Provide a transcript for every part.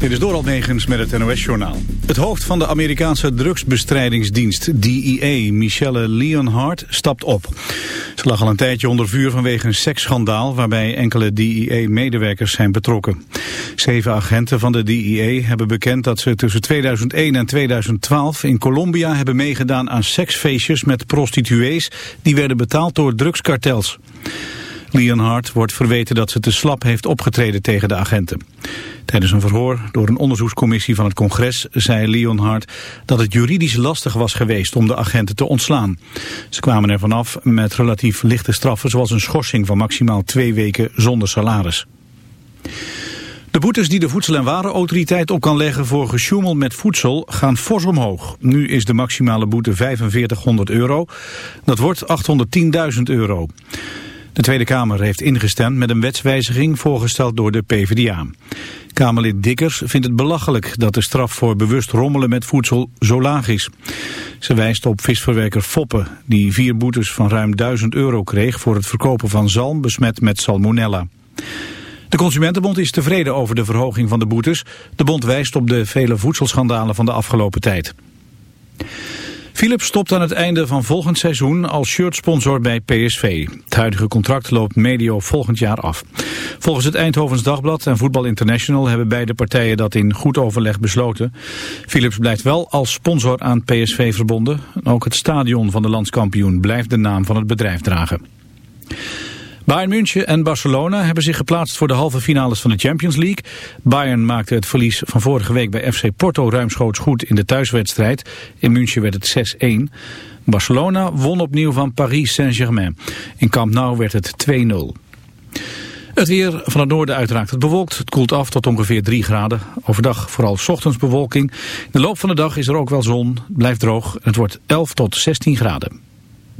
Dit is Doral Negens met het NOS-journaal. Het hoofd van de Amerikaanse drugsbestrijdingsdienst, DEA, Michelle Leonhardt, stapt op. Ze lag al een tijdje onder vuur vanwege een seksschandaal... waarbij enkele DEA-medewerkers zijn betrokken. Zeven agenten van de DEA hebben bekend dat ze tussen 2001 en 2012... in Colombia hebben meegedaan aan seksfeestjes met prostituees... die werden betaald door drugskartels. Leonhardt wordt verweten dat ze te slap heeft opgetreden tegen de agenten. Tijdens een verhoor door een onderzoekscommissie van het congres zei Leonhardt dat het juridisch lastig was geweest om de agenten te ontslaan. Ze kwamen er vanaf met relatief lichte straffen zoals een schorsing van maximaal twee weken zonder salaris. De boetes die de Voedsel- en Warenautoriteit op kan leggen voor gesjoemel met voedsel gaan fors omhoog. Nu is de maximale boete 4500 euro. Dat wordt 810.000 euro. De Tweede Kamer heeft ingestemd met een wetswijziging voorgesteld door de PvdA. Kamerlid Dikkers vindt het belachelijk dat de straf voor bewust rommelen met voedsel zo laag is. Ze wijst op visverwerker Foppe, die vier boetes van ruim 1000 euro kreeg voor het verkopen van zalm besmet met salmonella. De Consumentenbond is tevreden over de verhoging van de boetes. De bond wijst op de vele voedselschandalen van de afgelopen tijd. Philips stopt aan het einde van volgend seizoen als shirtsponsor bij PSV. Het huidige contract loopt medio volgend jaar af. Volgens het Eindhovens Dagblad en Voetbal International hebben beide partijen dat in goed overleg besloten. Philips blijft wel als sponsor aan PSV verbonden. Ook het stadion van de landskampioen blijft de naam van het bedrijf dragen. Bayern München en Barcelona hebben zich geplaatst voor de halve finales van de Champions League. Bayern maakte het verlies van vorige week bij FC Porto ruimschoots goed in de thuiswedstrijd. In München werd het 6-1. Barcelona won opnieuw van Paris Saint-Germain. In Camp Nou werd het 2-0. Het weer van het noorden uit raakt het bewolkt. Het koelt af tot ongeveer 3 graden. Overdag vooral ochtends bewolking. In de loop van de dag is er ook wel zon. Het blijft droog. Het wordt 11 tot 16 graden.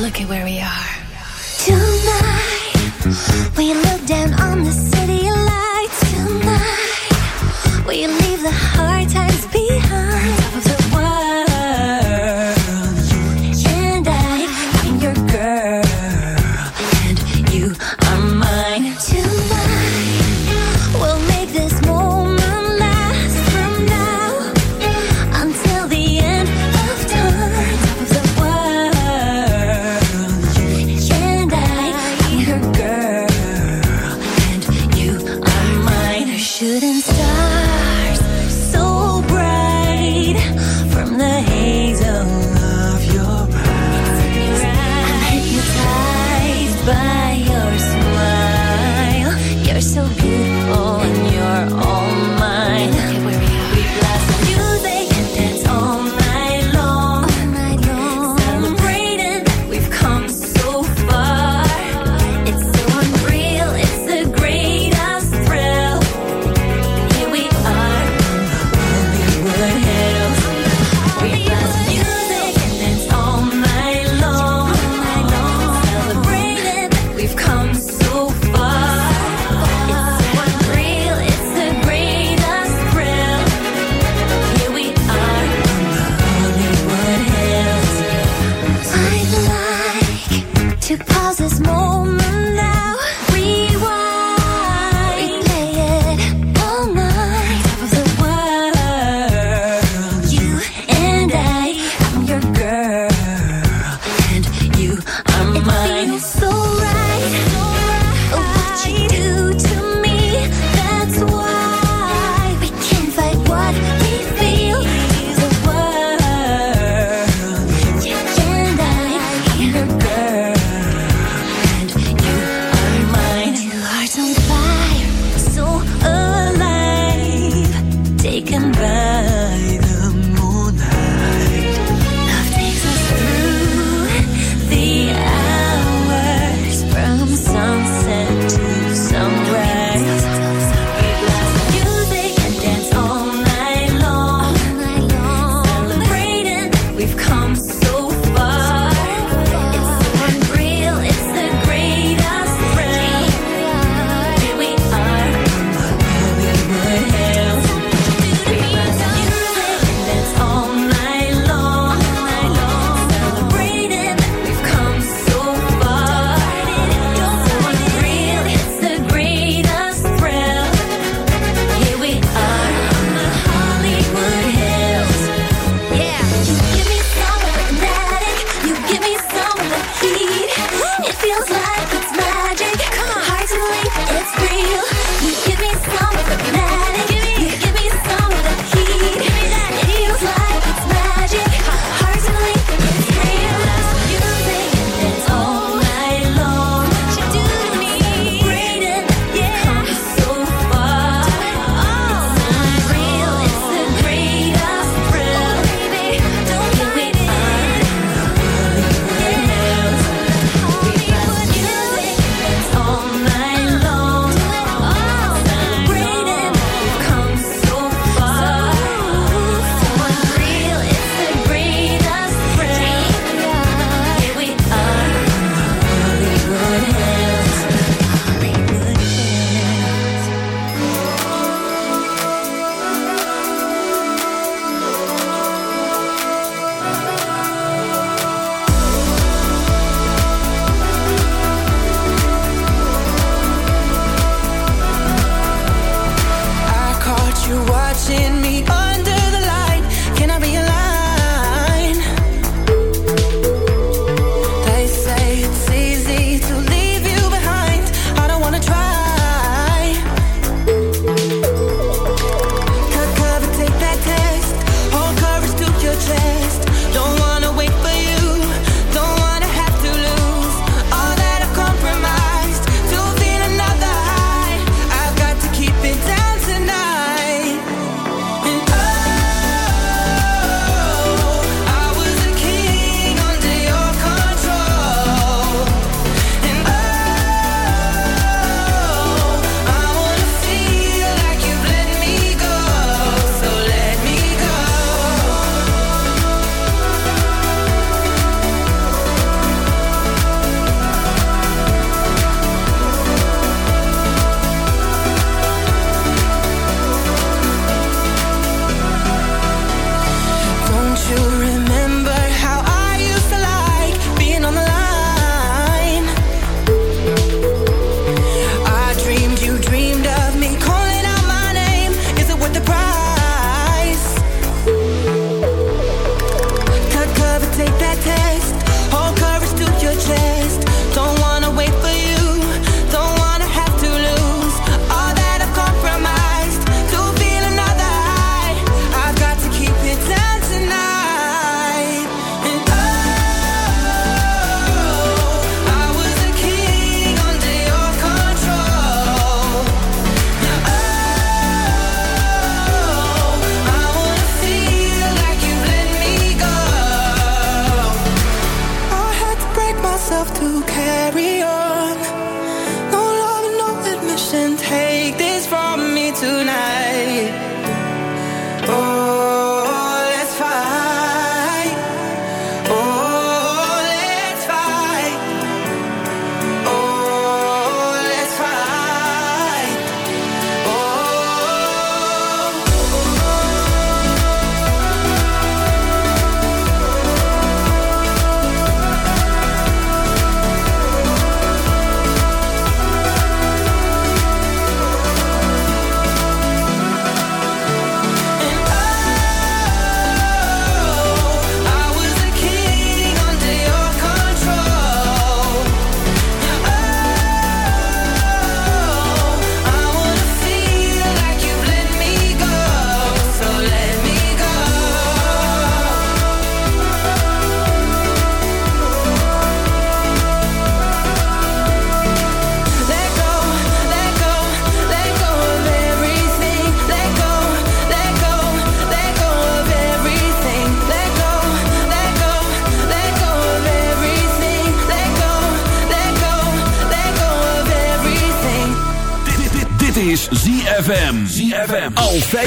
Look at where we are. Tonight, we look down on the city lights. Tonight, we leave the hard times behind.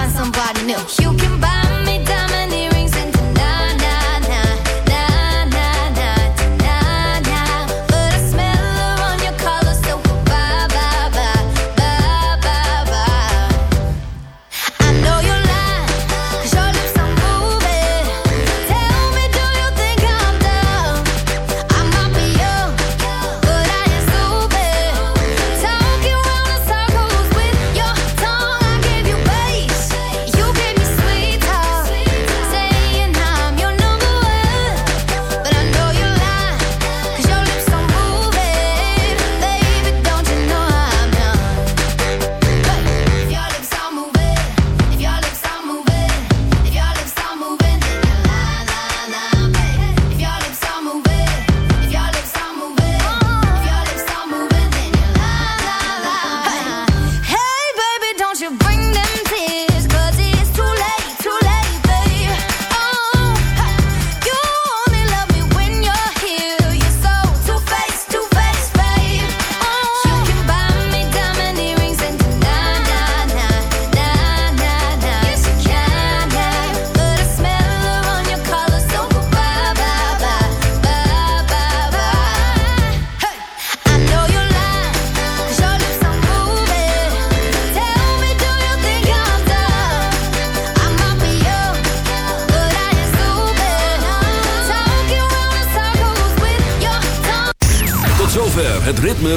find somebody new. You